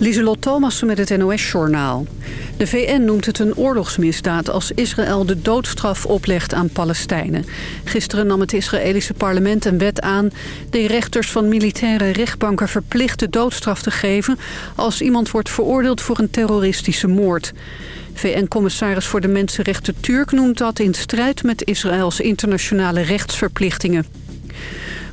Lieselot Thomassen met het NOS-journaal. De VN noemt het een oorlogsmisdaad als Israël de doodstraf oplegt aan Palestijnen. Gisteren nam het Israëlische parlement een wet aan... de rechters van militaire rechtbanken verplicht de doodstraf te geven... als iemand wordt veroordeeld voor een terroristische moord. VN-commissaris voor de Mensenrechten Turk noemt dat in strijd met Israëls internationale rechtsverplichtingen.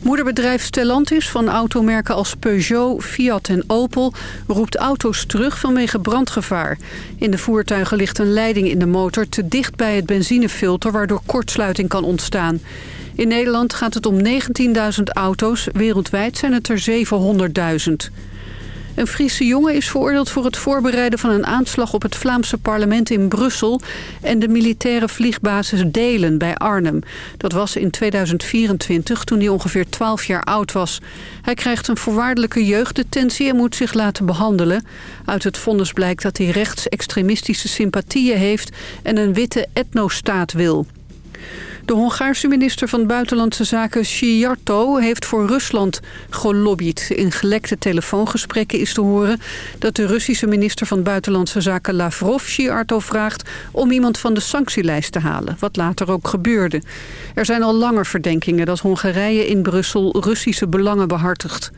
Moederbedrijf Stellantis van automerken als Peugeot, Fiat en Opel... roept auto's terug vanwege brandgevaar. In de voertuigen ligt een leiding in de motor te dicht bij het benzinefilter... waardoor kortsluiting kan ontstaan. In Nederland gaat het om 19.000 auto's. Wereldwijd zijn het er 700.000. Een Friese jongen is veroordeeld voor het voorbereiden van een aanslag op het Vlaamse parlement in Brussel en de militaire vliegbasis Delen bij Arnhem. Dat was in 2024 toen hij ongeveer 12 jaar oud was. Hij krijgt een voorwaardelijke jeugddetentie en moet zich laten behandelen. Uit het vonnis blijkt dat hij rechtsextremistische sympathieën heeft en een witte etnostaat wil. De Hongaarse minister van Buitenlandse Zaken Szijarto heeft voor Rusland gelobbyd. In gelekte telefoongesprekken is te horen dat de Russische minister van Buitenlandse Zaken Lavrov Szijarto vraagt om iemand van de sanctielijst te halen, wat later ook gebeurde. Er zijn al langer verdenkingen dat Hongarije in Brussel Russische belangen behartigt.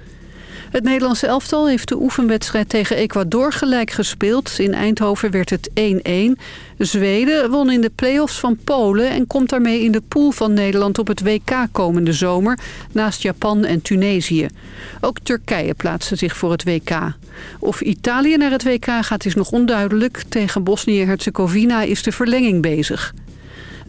Het Nederlandse elftal heeft de oefenwedstrijd tegen Ecuador gelijk gespeeld. In Eindhoven werd het 1-1. Zweden won in de play-offs van Polen en komt daarmee in de pool van Nederland op het WK komende zomer, naast Japan en Tunesië. Ook Turkije plaatste zich voor het WK. Of Italië naar het WK gaat is nog onduidelijk. Tegen Bosnië-Herzegovina is de verlenging bezig.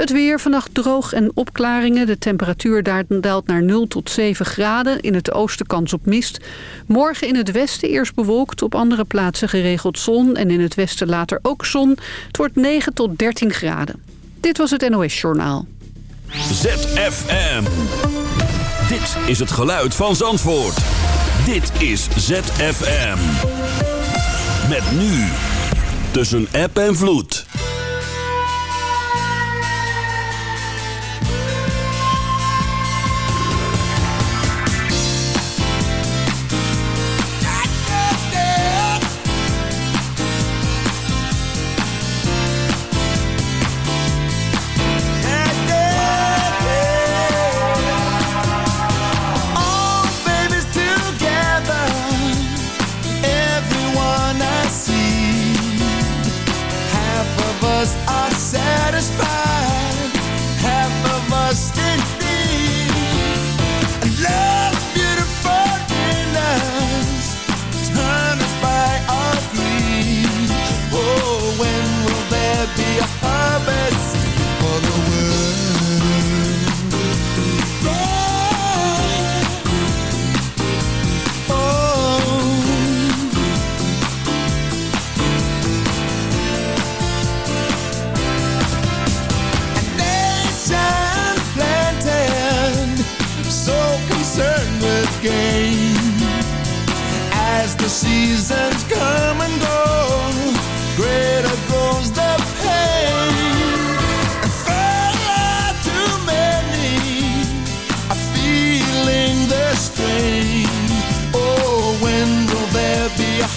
Het weer vannacht droog en opklaringen. De temperatuur daalt naar 0 tot 7 graden. In het oosten kans op mist. Morgen in het westen eerst bewolkt. Op andere plaatsen geregeld zon. En in het westen later ook zon. Het wordt 9 tot 13 graden. Dit was het NOS Journaal. ZFM. Dit is het geluid van Zandvoort. Dit is ZFM. Met nu. Tussen app en vloed.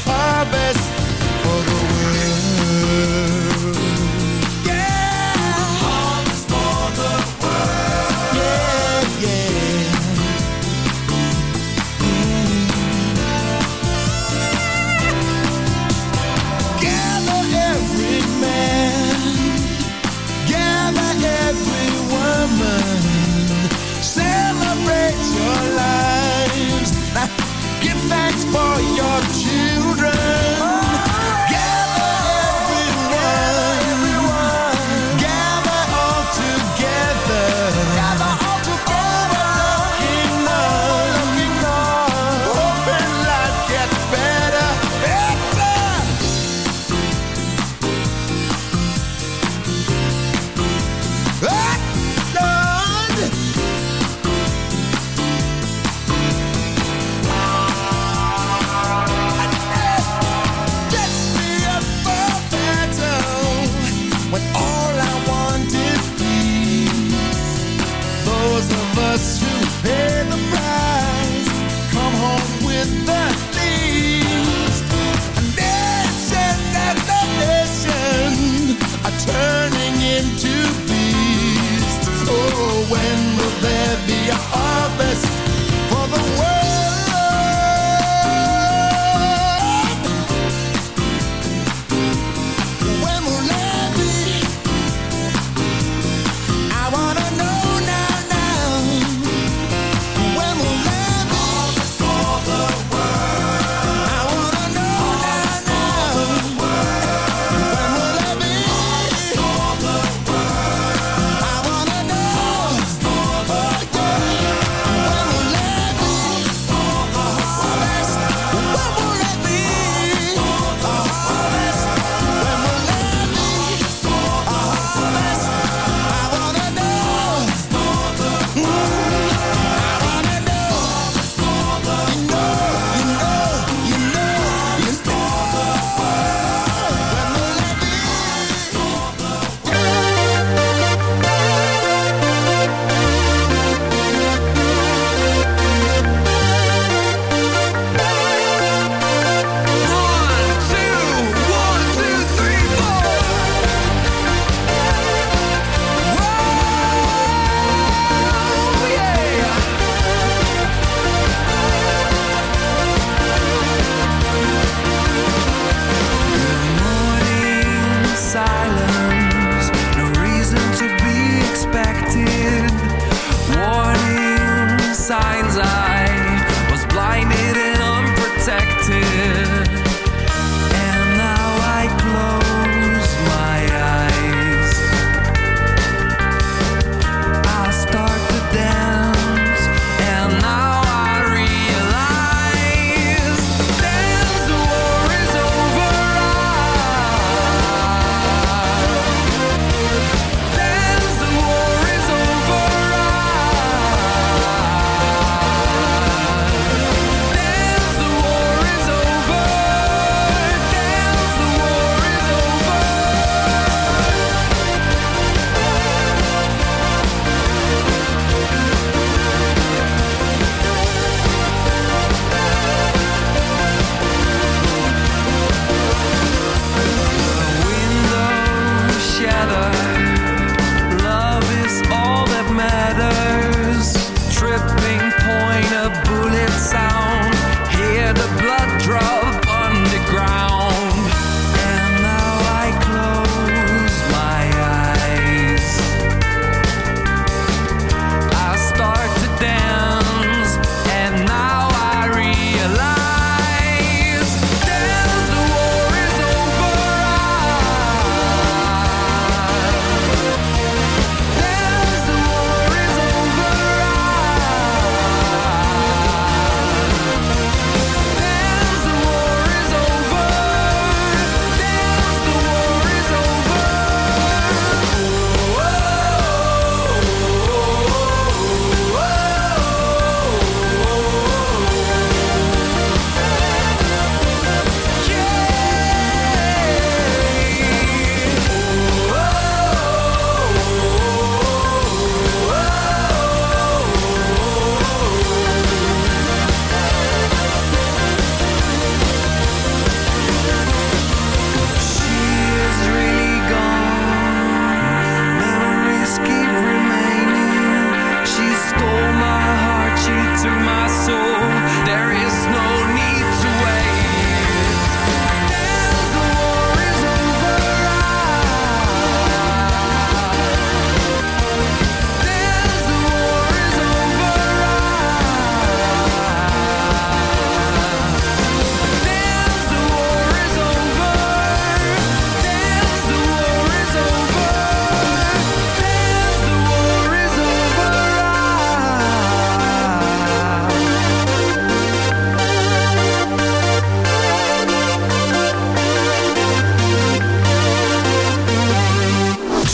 For your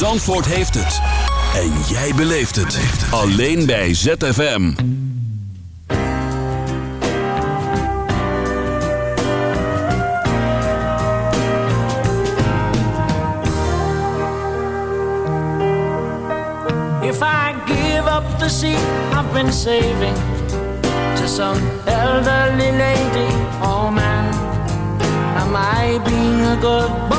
Zandvoort heeft het. En jij beleeft het. Alleen bij ZFM. If I give up the seat I've been saving to some elderly lady or man, am I being a good boy?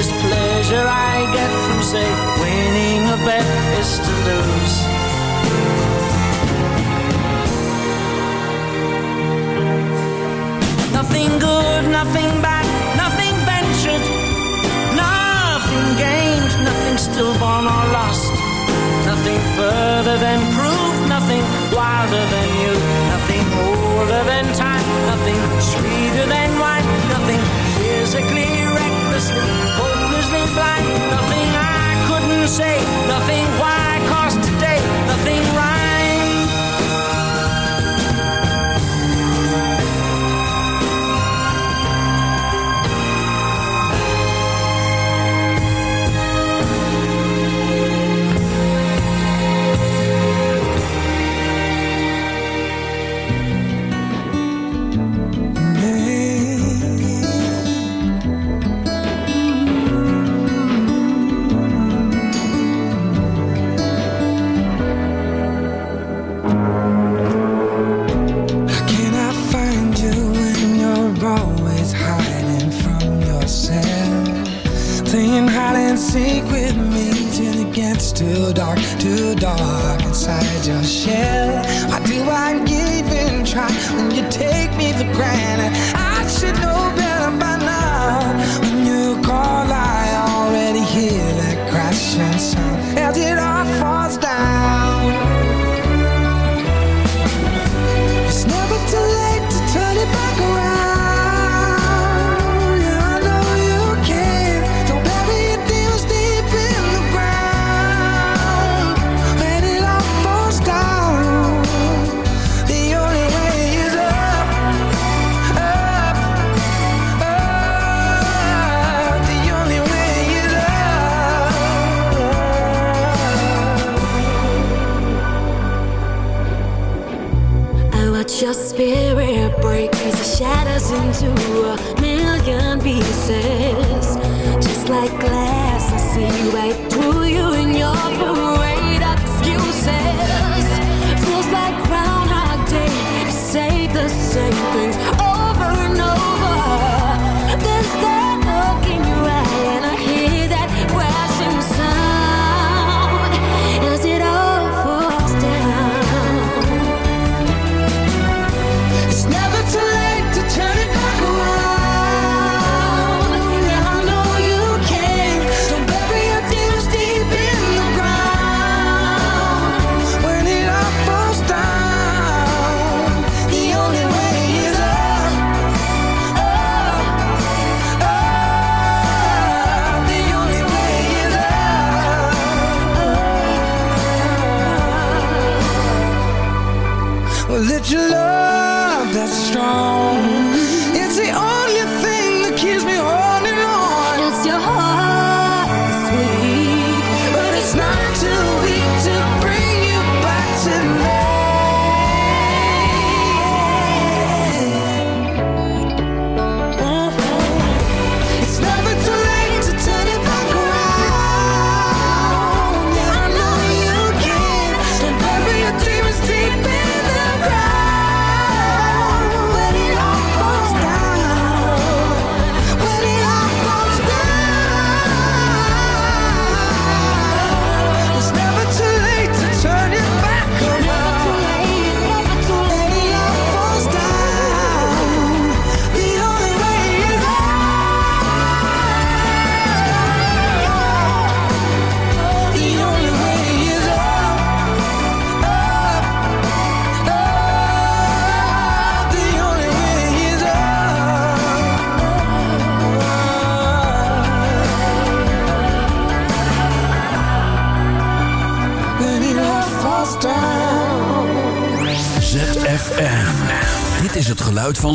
And pleasure I get from, say, winning a bet is to lose. Nothing good, nothing bad, nothing ventured, nothing gained, nothing stillborn or lost. Nothing further than proof, nothing wilder than say, nothing. Why too dark, too dark inside your shell. Why do I even try when you take me for granted? I should know into a million pieces. Just like glass, I see you right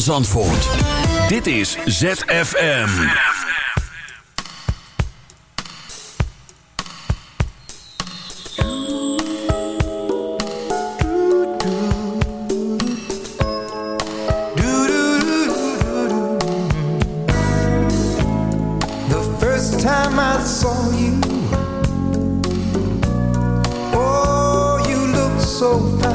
van. Dit is ZFM. I saw Oh, so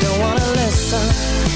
don't wanna listen.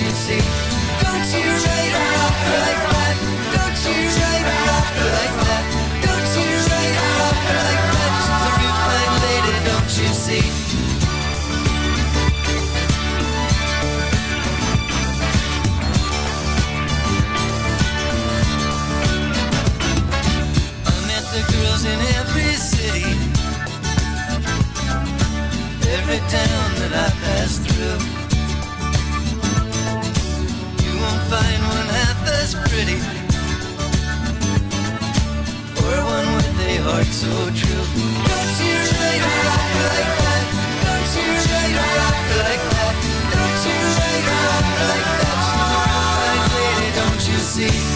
you see? Don't you write ever off like that? Don't you write ever off like that? as pretty Or one with a heart so true Don't you really rock like that? Don't you really rock like that? Don't you really rock like that? She's a lady, don't you see?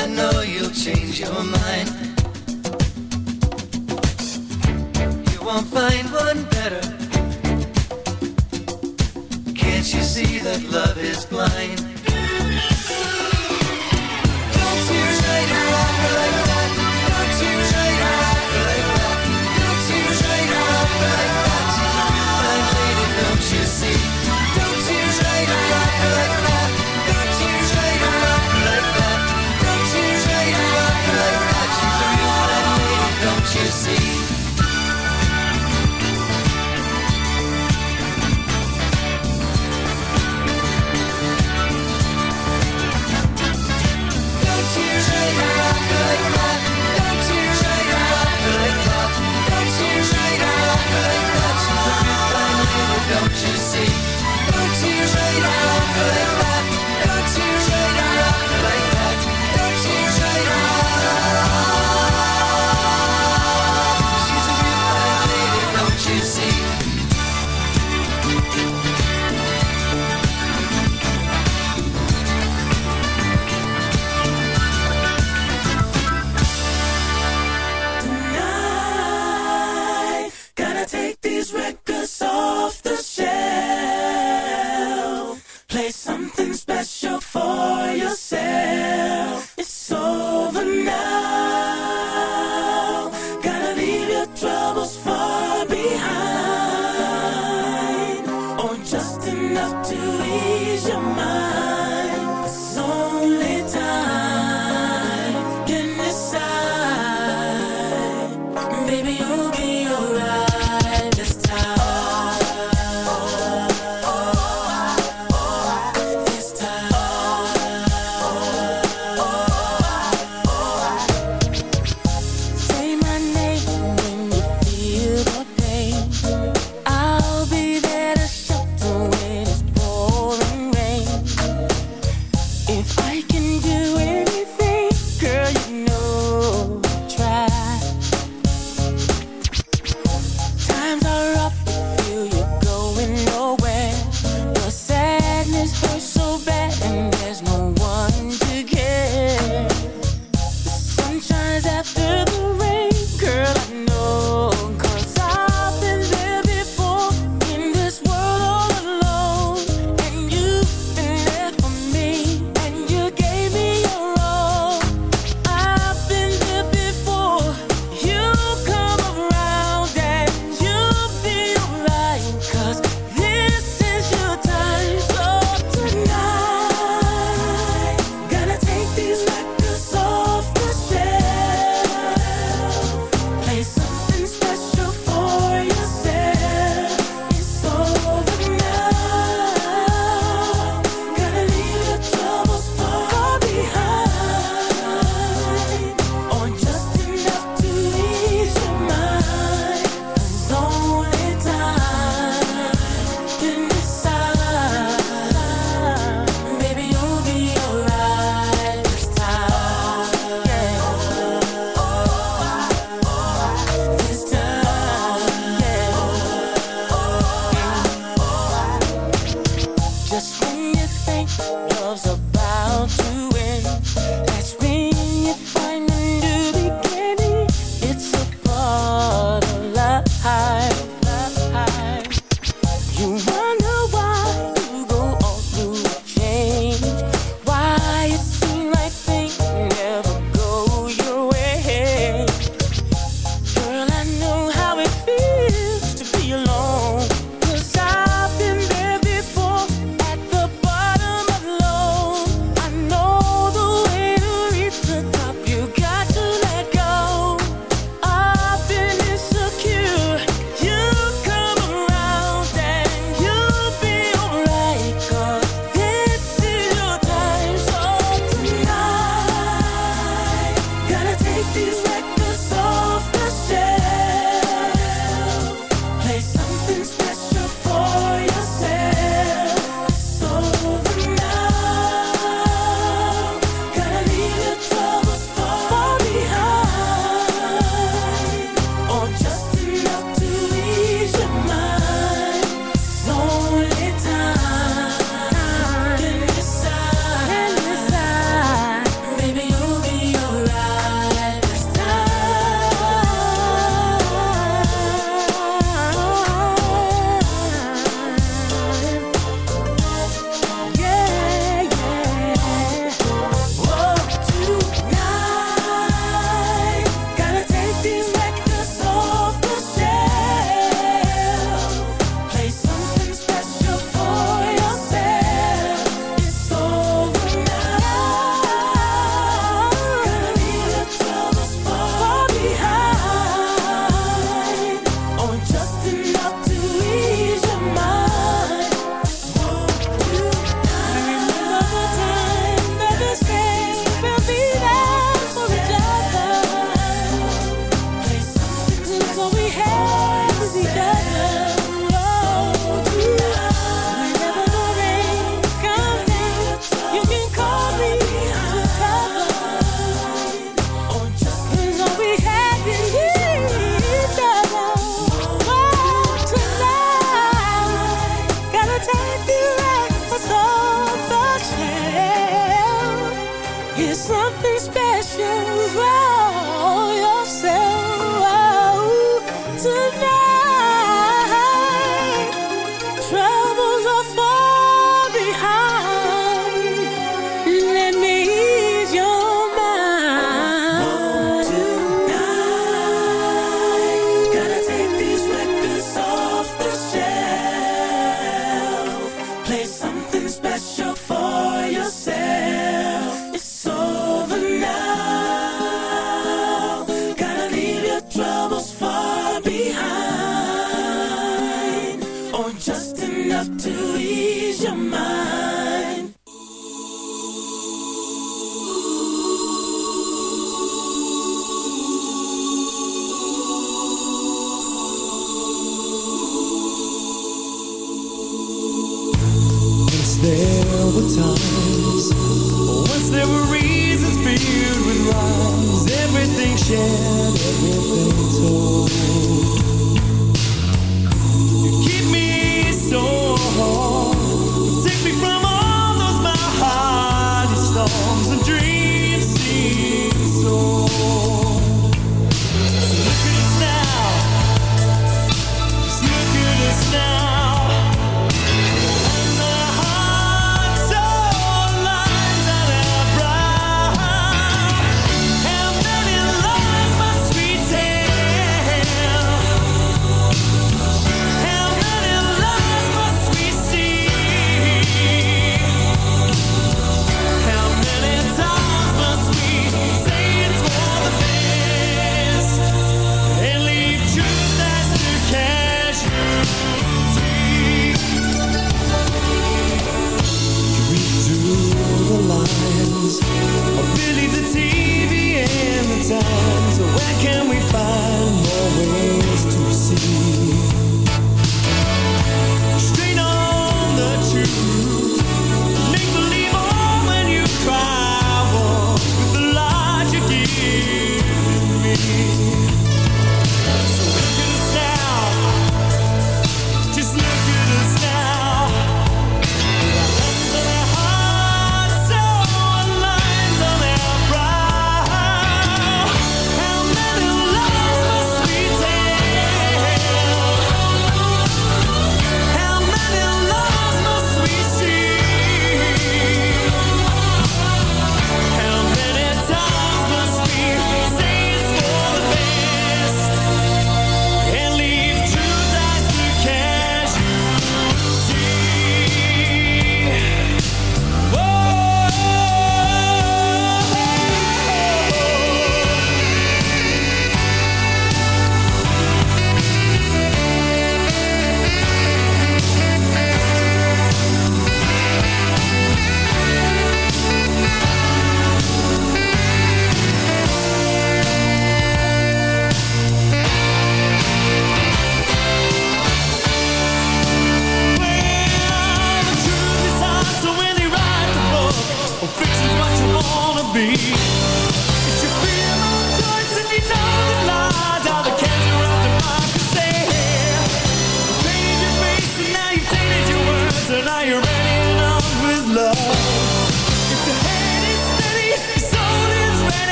I know you'll change your mind. You won't find one better. Can't you see that love is blind? Don't see your light, you like